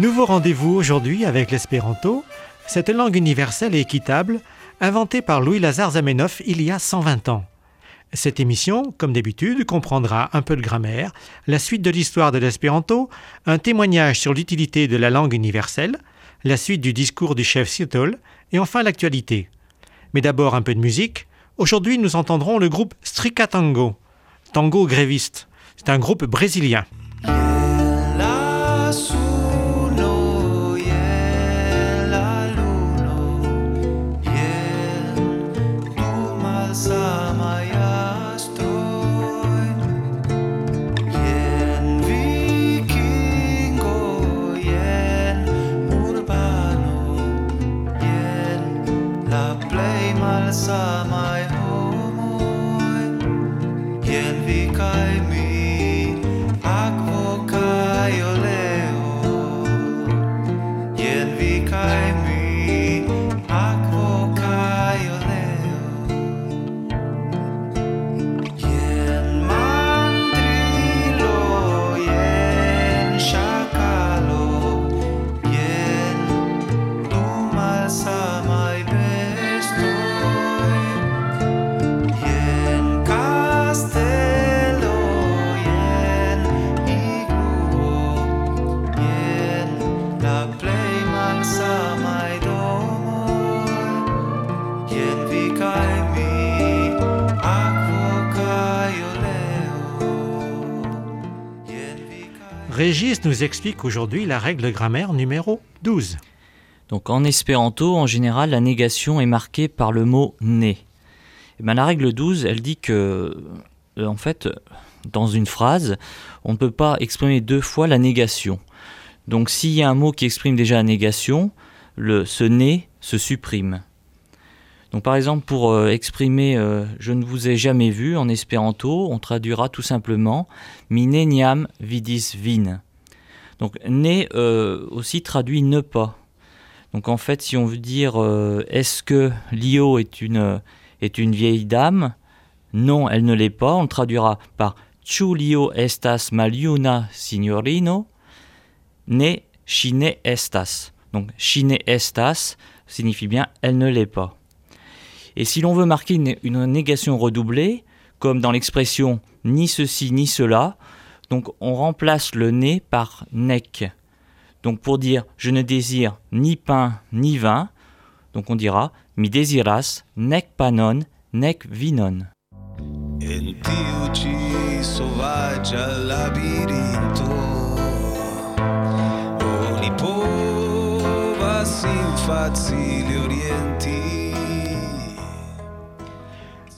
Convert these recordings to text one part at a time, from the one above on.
Nouveau rendez-vous aujourd'hui avec l'espéranto, cette langue universelle et équitable inventée par Louis-Lazare Zamenhof il y a 120 ans. Cette émission, comme d'habitude, comprendra un peu de grammaire, la suite de l'histoire de l'espéranto, un témoignage sur l'utilité de la langue universelle, la suite du discours du chef Seattle et enfin l'actualité. Mais d'abord un peu de musique. Aujourd'hui, nous entendrons le groupe Strika Tango, tango gréviste. C'est un groupe brésilien. Régis nous explique aujourd'hui la règle grammaire numéro 12. Donc en espéranto, en général, la négation est marquée par le mot né. Eh ben, la règle 12, elle dit que, euh, en fait, dans une phrase, on ne peut pas exprimer deux fois la négation. Donc s'il y a un mot qui exprime déjà la négation, le, ce né se supprime. Donc par exemple, pour euh, exprimer euh, je ne vous ai jamais vu en espéranto, on traduira tout simplement mi neniam vidis vin. Donc ne euh, aussi traduit ne pas. Donc en fait, si on veut dire est-ce que Lio est une, est une vieille dame? Non, elle ne l'est pas. On traduira par Chu Lio estas maliuna signorino Ne chine estas. Donc chine estas signifie bien elle ne l'est pas. Et si l'on veut marquer une, négation redoublée, comme dans l'expression ni ceci ni cela, donc on remplace le né par nec. Donc pour dire je ne désire ni pain ni vin, donc on dira mi desiras nec panon nec vinon.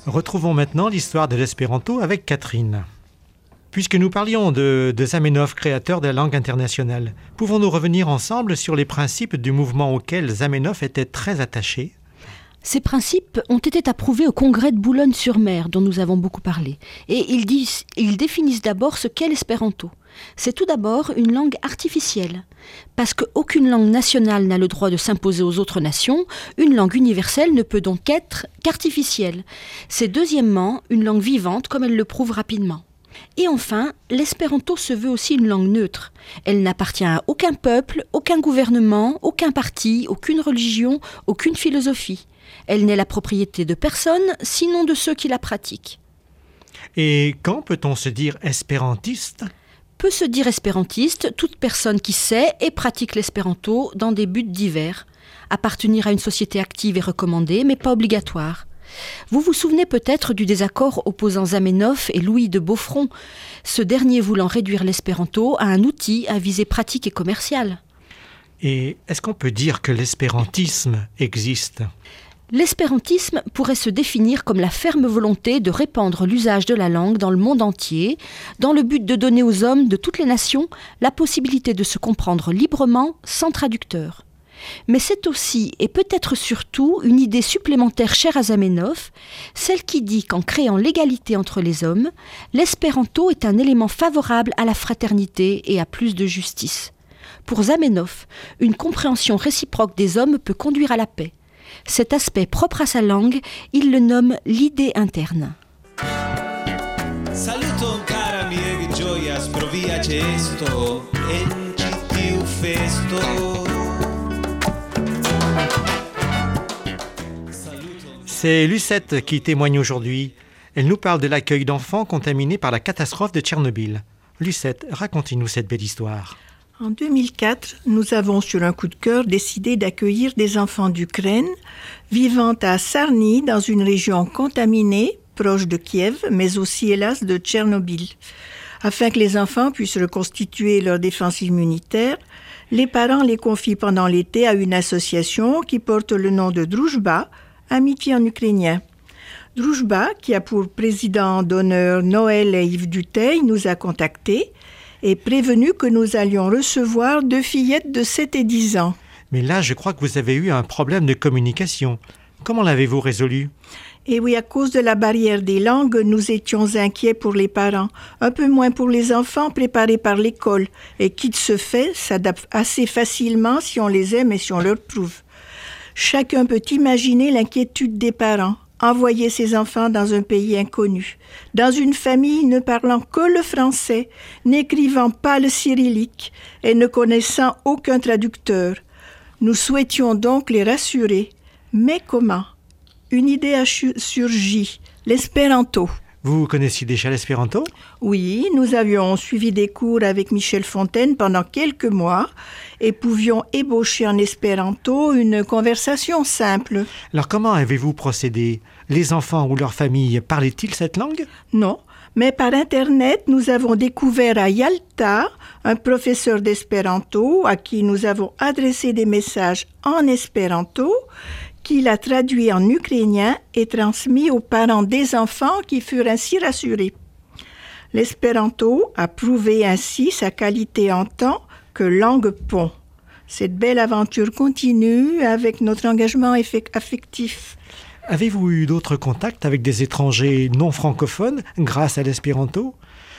Retrouvons maintenant l'histoire de l'espéranto avec Catherine. Puisque nous parlions de, de Zamenhof, créateur de la langue internationale, pouvons-nous revenir ensemble sur les principes du mouvement auquel Zamenhof était très attaché? Ces principes ont été approuvés au congrès de Boulogne-sur-Mer, dont nous avons beaucoup parlé, et ils, disent, ils définissent d'abord ce qu'est l'espéranto. C'est tout d'abord une langue artificielle. Parce qu'aucune langue nationale n'a le droit de s'imposer aux autres nations, une langue universelle ne peut donc être qu'artificielle. C'est deuxièmement une langue vivante, comme elle le prouve rapidement. Et enfin, l'espéranto se veut aussi une langue neutre. Elle n'appartient à aucun peuple, aucun gouvernement, aucun parti, aucune religion, aucune philosophie. Elle n'est la propriété de personne, sinon de ceux qui la pratiquent. Et quand peut-on se dire espérantiste? Peut se dire espérantiste toute personne qui sait et pratique l'espéranto dans des buts divers. Appartenir à une société active est recommandé, mais pas obligatoire. Vous vous souvenez peut-être du désaccord opposant Zamenhof et Louis de Beaufront, ce dernier voulant réduire l'espéranto à un outil à visée pratique et commerciale. Et est-ce qu'on peut dire que l'espérantisme existe? L'espérantisme pourrait se définir comme la ferme volonté de répandre l'usage de la langue dans le monde entier, dans le but de donner aux hommes de toutes les nations la possibilité de se comprendre librement sans traducteur. Mais c'est aussi, et peut-être surtout, une idée supplémentaire chère à Zamenhof, celle qui dit qu'en créant l'égalité entre les hommes, l'espéranto est un élément favorable à la fraternité et à plus de justice. Pour Zamenhof, une compréhension réciproque des hommes peut conduire à la paix. Cet aspect propre à sa langue, il le nomme l'idée interne. C'est Lucette qui témoigne aujourd'hui. Elle nous parle de l'accueil d'enfants contaminés par la catastrophe de Tchernobyl. Lucette, racontez-nous cette belle histoire. En 2004, nous avons sur un coup de cœur décidé d'accueillir des enfants d'Ukraine vivant à Sarny dans une région contaminée proche de Kiev, mais aussi hélas de Tchernobyl. Afin que les enfants puissent reconstituer leur défense immunitaire, les parents les confient pendant l'été à une association qui porte le nom de Drujba, Amitié en ukrainien. Drujba, qui a pour président d'honneur Noël et Yves Duteil, nous a contactés et prévenu que nous allions recevoir deux fillettes de 7 et 10 ans. Mais là, je crois que vous avez eu un problème de communication. Comment l'avez-vous résolu? Et oui, à cause de la barrière des langues, nous étions inquiets pour les parents, un peu moins pour les enfants préparés par l'école, et qui de ce fait s'adaptent assez facilement si on les aime et si on leur prouve. Chacun peut imaginer l'inquiétude des parents. Envoyer ses enfants dans un pays inconnu, dans une famille ne parlant que le français, n'écrivant pas le cyrillique et ne connaissant aucun traducteur. Nous souhaitions donc les rassurer. Mais comment? Une idée a surgi, l'espéranto. Vous connaissiez déjà l'espéranto? Oui, nous avions suivi des cours avec Michel Fontaine pendant quelques mois et pouvions ébaucher en espéranto une conversation simple. Alors comment avez-vous procédé? Les enfants ou leurs familles parlaient-ils cette langue? Non, mais par Internet, nous avons découvert à Yalta un professeur d'espéranto à qui nous avons adressé des messages en espéranto qu'il a traduit en ukrainien et transmis aux parents des enfants qui furent ainsi rassurés. L'espéranto a prouvé ainsi sa qualité en tant que langue pont. Cette belle aventure continue avec notre engagement affectif. Avez-vous eu d'autres contacts avec des étrangers non francophones grâce à l'espéranto?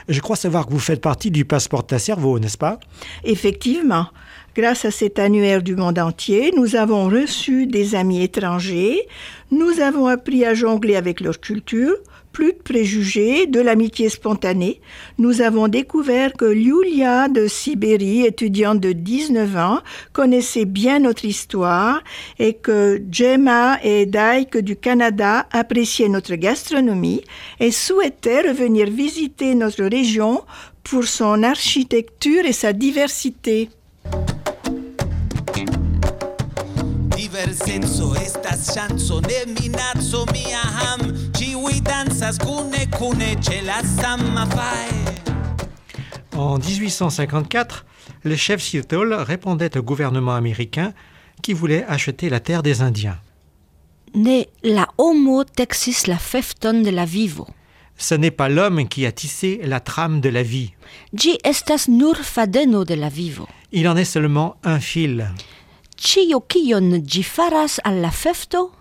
Je crois savoir que vous faites partie du passeport à cerveau, n'est-ce pas? Effectivement. Grâce à cet annuaire du monde entier, nous avons reçu des amis étrangers, nous avons appris à jongler avec leur culture, plus de préjugés, de l'amitié spontanée. Nous avons découvert que Yulia de Sibérie, étudiante de 19 ans, connaissait bien notre histoire et que Gemma et Dyke du Canada appréciaient notre gastronomie et souhaitaient revenir visiter notre région pour son architecture et sa diversité. estas ham cune ce la En 1854, le chef Seattle répondait au gouvernement américain qui voulait acheter la terre des Indiens. Ne la homo texis la fefton de la vivo. Ce n'est pas l'homme qui a tissé la trame de la vie. Gi estas nur fadeno de la vivo. Il en est seulement un fil. Cio kion gi faras al la fefto,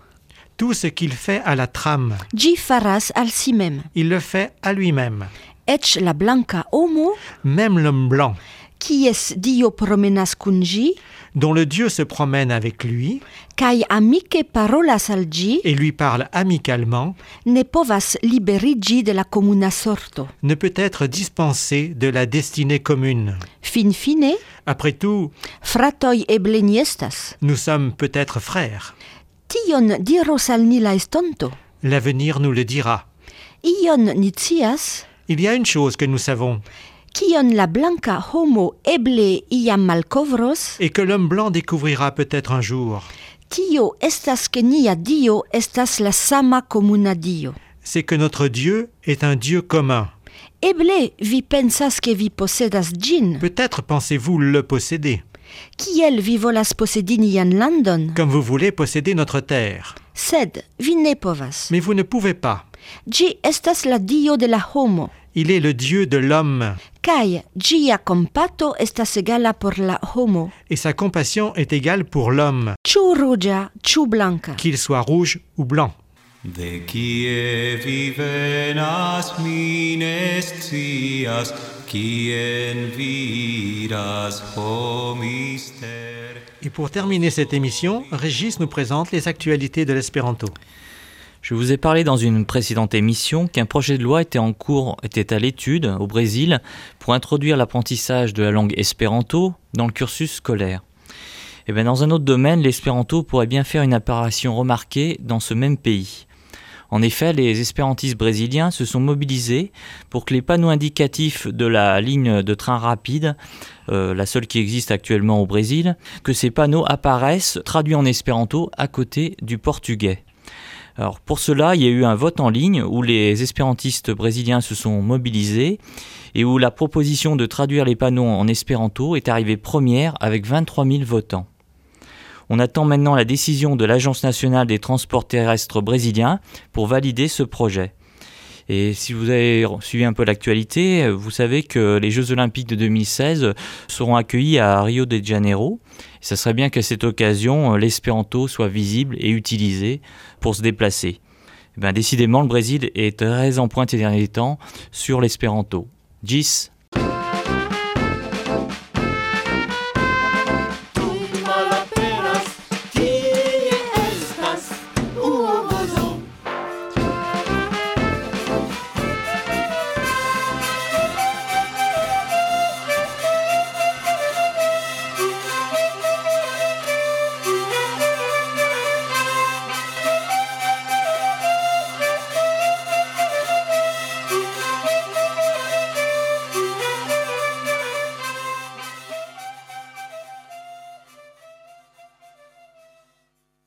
Tout ce qu'il fait à la trame, gi faras al si mem. il le fait à lui-même. Ec la blanca homo, Même l'homme blanc, kies dio promenas kun gi, dont le Dieu se promène avec lui kai amike parolas al gi, et lui parle amicalement, ne povas liberigi de la comuna sorto. ne peut être dispensé de la destinée commune. Fin fine, Après tout, fratoi nous sommes peut-être frères. Tion diros al ni la estonto. L'avenir nous le dira. Ion ni Il y a une chose que nous savons, kion la blanca homo eble iam malkovros, et que l'homme blanc découvrira peut-être un jour, tio estas ke nia dio estas la sama comuna dio. c'est que notre Dieu est un Dieu commun. Eble vi pensas ke vi posedas gin, Peut-être pensez-vous le posséder, kiel vi volas posedi nian landon, comme vous voulez posséder notre terre. sed vi ne povas. Mais vous ne pouvez pas. Gi estas la dio de la homo, Il est le Dieu de l'homme, kai gia compato estas egala por la homo, et sa compassion est égale pour l'homme, ĉu ruĝa, ĉu blanca? qu'il soit rouge ou blanc. De kie vi venas mister? Et pour terminer cette émission, Régis nous présente les actualités de l'espéranto. Je vous ai parlé dans une précédente émission qu'un projet de loi était en cours, était à l'étude au Brésil pour introduire l'apprentissage de la langue espéranto dans le cursus scolaire. Et eh bien dans un autre domaine, l'espéranto pourrait bien faire une apparition remarquée dans ce même pays. En effet, les espérantistes brésiliens se sont mobilisés pour que les panneaux indicatifs de la ligne de train rapide, euh, la seule qui existe actuellement au Brésil, que ces panneaux apparaissent traduits en espéranto à côté du portugais. Alors pour cela, il y a eu un vote en ligne où les espérantistes brésiliens se sont mobilisés et où la proposition de traduire les panneaux en espéranto est arrivée première avec 23 000 votants. On attend maintenant la décision de l'Agence nationale des transports terrestres brésiliens pour valider ce projet. Et si vous avez suivi un peu l'actualité, vous savez que les Jeux olympiques de 2016 seront accueillis à Rio de Janeiro. Ça serait bien qu'à cette occasion, l'espéranto soit visible et utilisé pour se déplacer. Eh ben, décidément, le Brésil est très en pointe ces derniers temps sur l'espéranto.